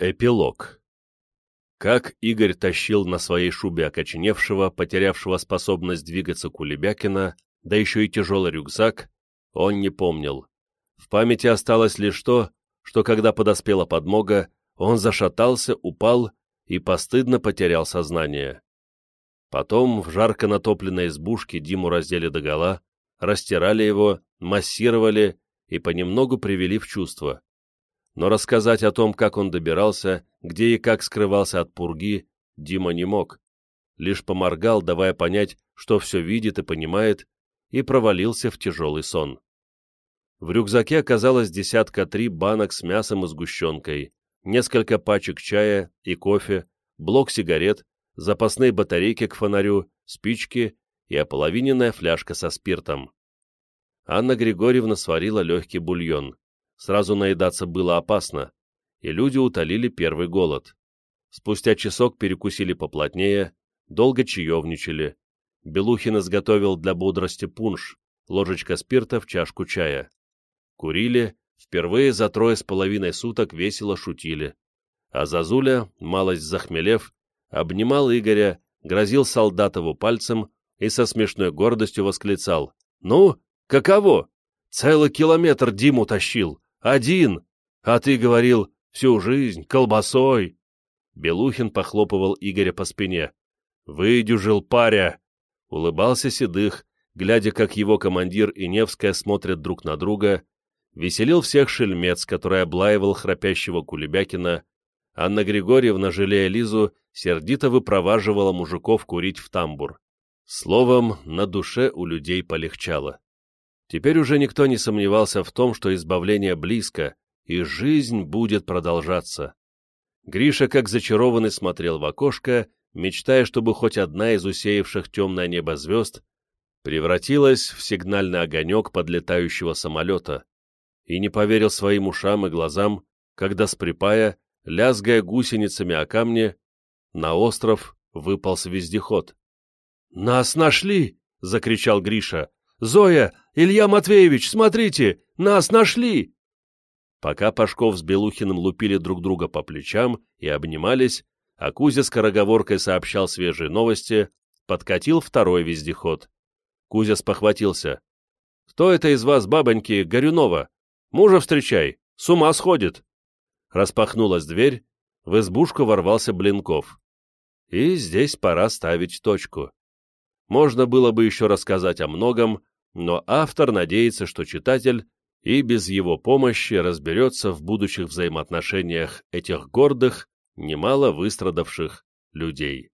Эпилог. Как Игорь тащил на своей шубе окоченевшего, потерявшего способность двигаться Кулебякина, да еще и тяжелый рюкзак, он не помнил. В памяти осталось лишь то, что когда подоспела подмога, он зашатался, упал и постыдно потерял сознание. Потом в жарко натопленной избушке Диму раздели догола, растирали его, массировали и понемногу привели в чувство но рассказать о том, как он добирался, где и как скрывался от пурги, Дима не мог. Лишь поморгал, давая понять, что все видит и понимает, и провалился в тяжелый сон. В рюкзаке оказалось десятка три банок с мясом и сгущенкой, несколько пачек чая и кофе, блок сигарет, запасные батарейки к фонарю, спички и ополовиненная фляжка со спиртом. Анна Григорьевна сварила легкий бульон. Сразу наедаться было опасно, и люди утолили первый голод. Спустя часок перекусили поплотнее, долго чаевничали. Белухин изготовил для бодрости пунш, ложечка спирта в чашку чая. Курили, впервые за трое с половиной суток весело шутили. А Зазуля, малость захмелев, обнимал Игоря, грозил Солдатову пальцем и со смешной гордостью восклицал. «Ну, каково? Целый километр Диму тащил, один! А ты говорил, всю жизнь, колбасой!» Белухин похлопывал Игоря по спине. «Выдюжил паря!» Улыбался Седых, глядя, как его командир и Невская смотрят друг на друга, веселил всех шельмец, который облаивал храпящего Кулебякина, Анна Григорьевна, жалея Лизу, сердито выпроваживала мужиков курить в тамбур. Словом, на душе у людей полегчало. Теперь уже никто не сомневался в том, что избавление близко, и жизнь будет продолжаться. Гриша, как зачарованный, смотрел в окошко, мечтая, чтобы хоть одна из усеявших темное небо звезд превратилась в сигнальный огонек подлетающего самолета, и не поверил своим ушам и глазам, когда с лязгая гусеницами о камни, на остров выполз вездеход. «Нас нашли!» — закричал Гриша. Зоя! Илья Матвеевич, смотрите! Нас нашли!» Пока Пашков с Белухиным лупили друг друга по плечам и обнимались, а Кузя скороговоркой сообщал свежие новости, подкатил второй вездеход. Кузя спохватился. «Кто это из вас, бабоньки, Горюнова? Мужа встречай, с ума сходит!» Распахнулась дверь, в избушку ворвался Блинков. И здесь пора ставить точку. Можно было бы еще рассказать о многом, но автор надеется, что читатель и без его помощи разберется в будущих взаимоотношениях этих гордых, немало выстрадавших людей.